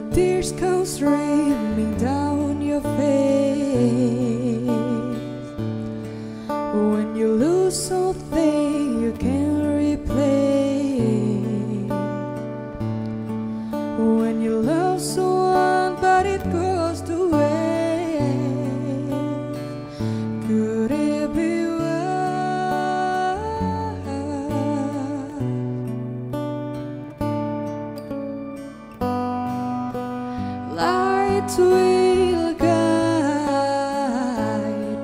The tears come streaming down your face. When you lose something you can't replace. When you love someone Light will guide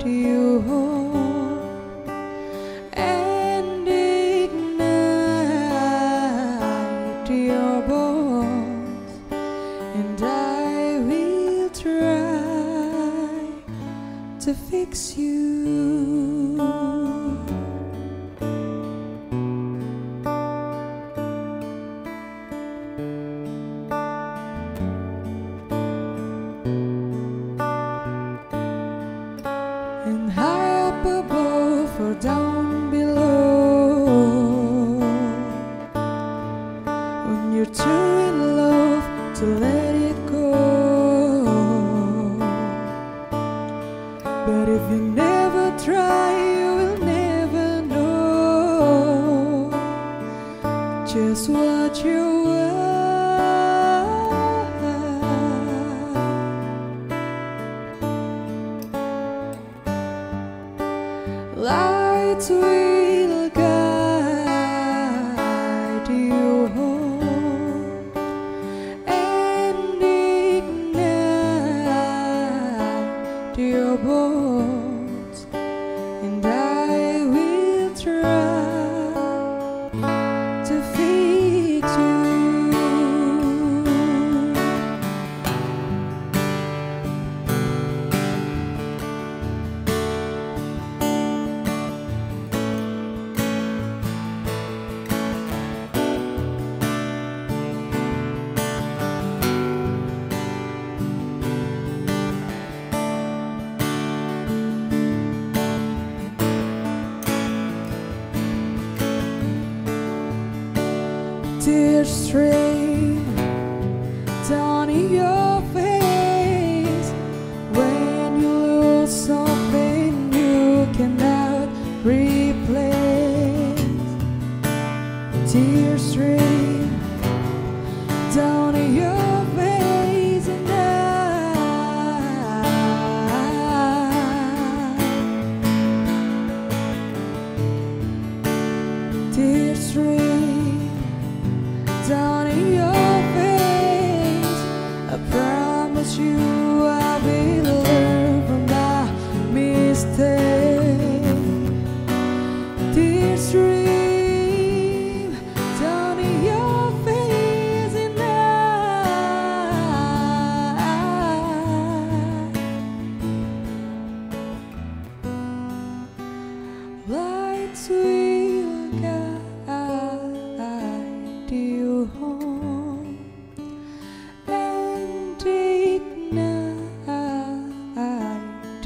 you home and ignite your bones, and I will try to fix you. When you're too in love to let it go, but if you never try, you will never know just what you are. Lights Tears stream down your face when you lose something you cannot replace. Tears stream down your you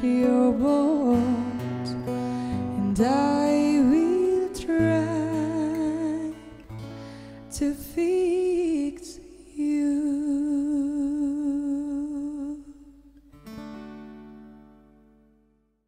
your words, and I will try to fix you.